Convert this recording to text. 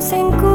線香